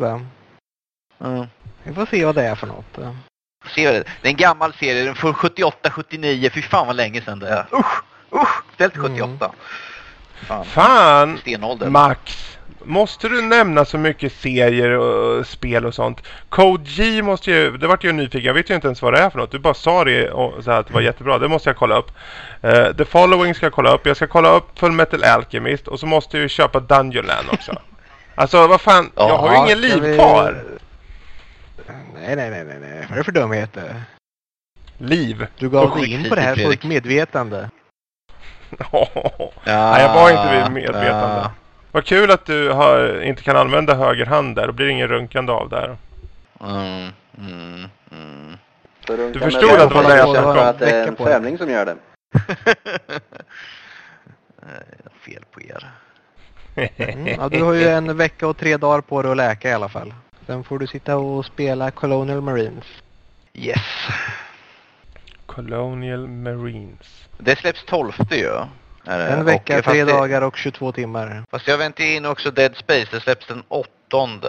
det. Mm. Vi får se vad det är för något. Se vad det, det är en gammal serie, den från 78-79. Fy fan vad länge sedan det är. Usch! Usch! Ställt 78. Fan. Fan, Stenålder. Max. Måste du nämna så mycket serier och spel och sånt? Code G måste ju, det vart jag nyfiken, jag vet ju inte ens vad det är för något. Du bara sa det och så här att det var jättebra, det måste jag kolla upp. Eh, The Following ska jag kolla upp, jag ska kolla upp Full Metal Alchemist och så måste jag ju köpa Dungeonland också. alltså vad fan, jag har ju Ja, ingen liv vi- kvar. Nej, nej, nej, nej, nej. Vad är det för dumheter? Liv? Du gav dig in på det här Fredrik. fullt medvetande. Nej, jag var inte vid medvetande. Ja. Vad kul att du har, inte kan använda höger hand där, då blir det ingen runkande av där. Mm, mm, mm. Du förstod att det var och det jag för att det är en på främling som gör det. Fel på er. Mm. Ja, du har ju en vecka och tre dagar på dig att läka i alla fall. Sen får du sitta och spela Colonial Marines. Yes. Colonial Marines. Det släpps 12 ju. En vecka, Och- tre det- dagar och 22 timmar. Fast jag väntar in också Dead Space, det släpps den åttonde.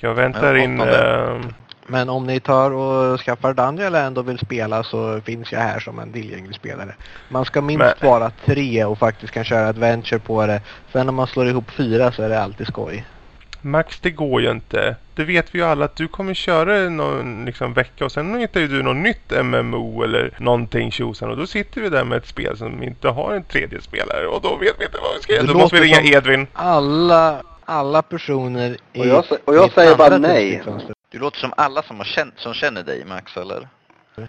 Jag väntar Ja, in... åttonde. Men om ni tar och skaffar Dungeonland och vill spela så finns jag här som en tillgänglig spelare. Man ska minst Men- vara tre och faktiskt kan köra adventure på det. Sen när man slår ihop fyra så är det alltid skoj. Max, det går ju inte. Det vet vi ju alla att du kommer köra någon liksom, vecka och sen hittar ju du något nytt MMO eller någonting tjosan och då sitter vi där med ett spel som inte har en tredje spelare och då vet vi inte vad vi ska göra. Då måste vi ringa Edvin. Alla, alla personer i Och jag, och jag säger bara nej. Du låter som alla som, har känt, som känner dig Max, eller?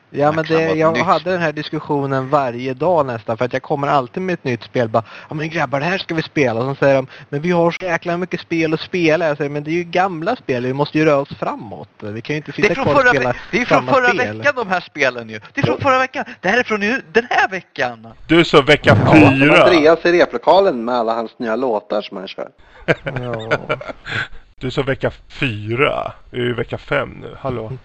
Ja men det, jag nytt. hade den här diskussionen varje dag nästan för att jag kommer alltid med ett nytt spel bara Ja men grabbar det här ska vi spela och så säger de Men vi har så jäkla mycket spel att spela. Jag säger men det är ju gamla spel, vi måste ju röra oss framåt. Vi kan ju inte Det sitta är från kvar och förra, spela det är från förra spel. veckan de här spelen ju. Det är från förra veckan. Det här är från nu, den här veckan. Du sa vecka Ja, fyra. Andreas i replokalen med alla hans nya låtar som han kör. Ja. Du sa vecka fyra. Det är ju vecka fem nu. Hallå.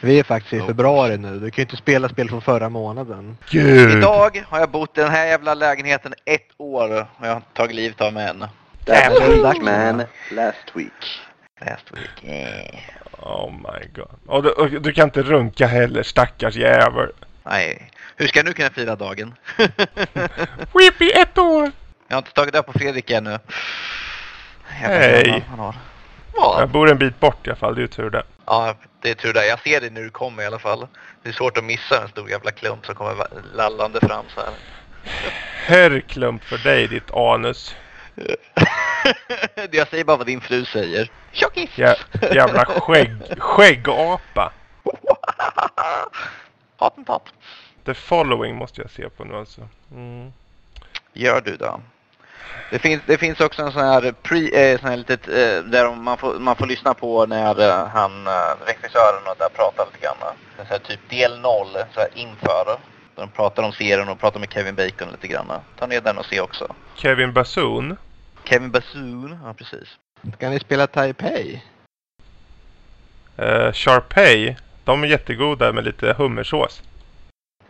Vi är faktiskt i februari nu. Du kan ju inte spela spel från förra månaden. Gud. Idag har jag bott i den här jävla lägenheten ett år och jag har inte tagit livet av mig än. Dags man, last week. Last week. Eh. Oh my god. Och du, och du kan inte runka heller, stackars jävel. Nej. Hur ska jag nu kunna fira dagen? Whippy ett år! jag har inte tagit det på Fredrik ännu. Hej. jävla han har. Ja. Jag bor en bit bort i alla fall, det är ju tur det. ja, det är tur det. Jag ser det när du kommer i alla fall. Det är svårt att missa en stor jävla klump som kommer lallande fram så här. Herrklump för dig, ditt anus. jag säger bara vad din fru säger. Tjockis! Jä, jävla skägg, skäggapa. Hottentott. The following måste jag se på nu alltså. Mm. Gör du då? Det finns, det finns också en sån här pre, eh, sån här litet, eh, där man får, man får lyssna på när eh, han, eh, regissören och där pratar lite grann. En sån här typ del 0, så här inför. De pratar om serien och pratar med Kevin Bacon lite grann. Ta ner den och se också. Kevin Bassoon. Kevin Bassoon, ja precis. Ska ni spela Taipei? Uh, Sharpay. De är jättegoda med lite hummersås.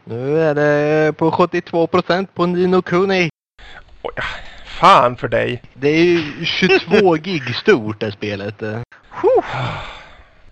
Nu är det på 72% på Nino Kuni. Oj, fan för dig. Det är ju 22 gig stort det spelet.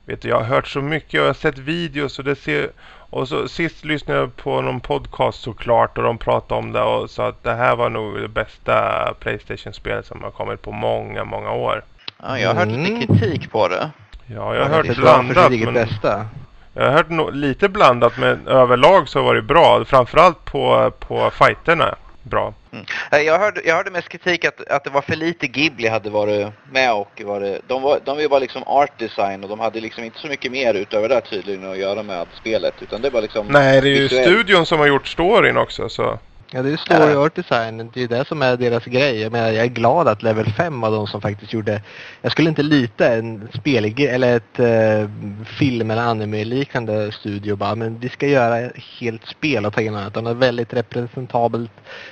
Vet du, jag har hört så mycket och jag har sett videos och det ser... Och så sist lyssnade jag på någon podcast såklart och de pratade om det och sa att det här var nog det bästa Playstation-spelet som har kommit på många, många år. Ja, jag har hört lite Mm. kritik på det. Ja, jag har hört blandat. Men bästa. jag har hört no lite blandat men överlag så var det bra. Framförallt på, på fighterna. Bra. Mm. Eh, Jag, hörde, jag hörde mest kritik att, att det var för lite Ghibli hade varit med och varit, de, var, de var bara liksom art design och de hade liksom inte så mycket mer utöver det tydligen att göra med spelet utan det var liksom Nej, det är ju visuellt. studion som har gjort storyn också så. Ja, det är story art design. Det är det som är deras grej. Jag menar, jag är glad att Level 5 var de som faktiskt gjorde... Jag skulle inte lita en spel eller ett eh, film eller anime-liknande studio bara, men vi ska göra helt spel och ta in annat. De har väldigt representabelt,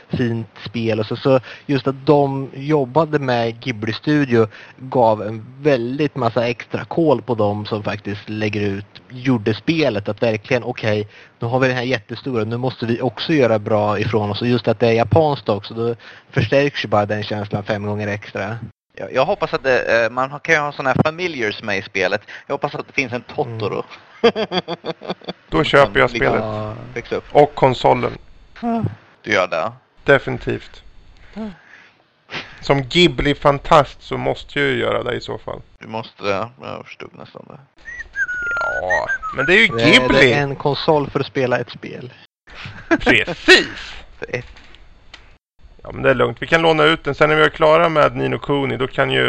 fint spel och så, så just att de jobbade med Ghibli Studio gav en väldigt massa extra kol på dem som faktiskt lägger ut, gjorde spelet att verkligen okej, nu har vi den här jättestora, nu måste vi också göra bra ifrån Och just att det är japanskt också, då förstärks ju bara den känslan fem gånger extra. Jag, jag hoppas att det, eh, man kan ju ha sådana här familjers med i spelet. Jag hoppas att det finns en Totoro. Då köper jag spelet. Ja. Och konsolen. Du gör det? Definitivt. Som Ghibli-fantast så måste jag ju göra det i så fall. Du måste det. Jag förstod nästan det. Ja, men det är ju är, det Ghibli! är en konsol för att spela ett spel. Precis! Ett, Ja men det är lugnt. Vi kan låna ut den. Sen när vi är klara med Nino Kuni då kan ju...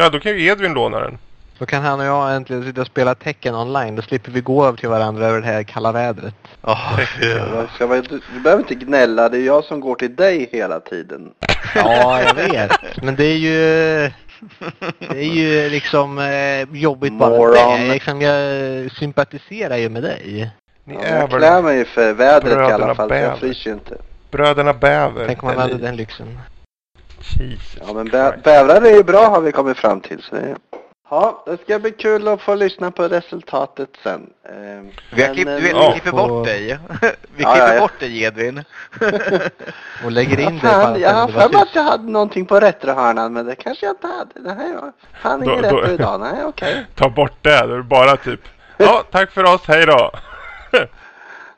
Ja då kan ju Edvin låna den. Då kan han och jag äntligen sitta och spela tecken online. Då slipper vi gå över till varandra över det här kalla vädret. Åh, Jag ska Du, du behöver inte gnälla, det är jag som går till dig hela tiden. Ja, jag vet. Men det är ju... Det är ju liksom eh, jobbigt bara Moron. det. Liksom, jag sympatiserar ju med dig. Ni Ja, jag klär mig ju för vädret i alla fall, jag fryser ju inte. Bröderna Bäver. Tänk om man hade den lyxen. Jesus Ja men bä bävrar är ju bra har vi kommit fram till. Så det... Ja, det ska bli kul att få lyssna på resultatet sen. Ehm, Vi, har klippt, eh, ja, vi klipper på- bort dig. Vi Ja, klipper ja, ja. bort dig Edvin. Och lägger in det Ja, fan, alla jag har det för mig att jag hade någonting på retrohörnan men det kanske jag inte hade. Det här var fan ingen retro idag. Nej okej. Ta bort det. Då är det bara typ... Ja, tack för oss. Hej då!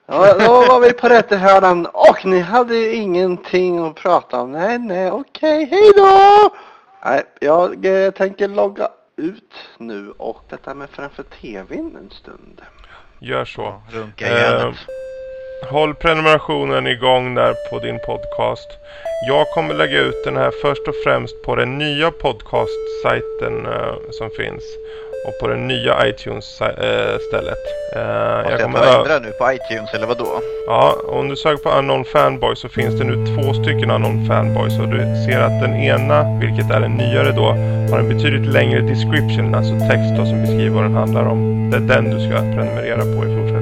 Ja, då var vi på retrohörnan och ni hade ju ingenting att prata om. Nej, nej, okej, hej då! Nej, jag eh, tänker logga ut nu och sätta mig framför tvn en stund. Gör så. Runka Eh. Håll prenumerationen igång där på din podcast. Jag kommer lägga ut den här först och främst på den nya podcastsajten eh, som finns. Och på den nya iTunes-stället. Uh, Måste jag jag kommer ö- ändra nu på iTunes eller vadå? Ja, om du söker på Unknown Fanboy så finns det nu två stycken Unknown Fanboys och du ser att den ena, vilket är den nyare då, har en betydligt längre description, alltså text då, som beskriver vad den handlar om. Det är den du ska prenumerera på i fortsättningen.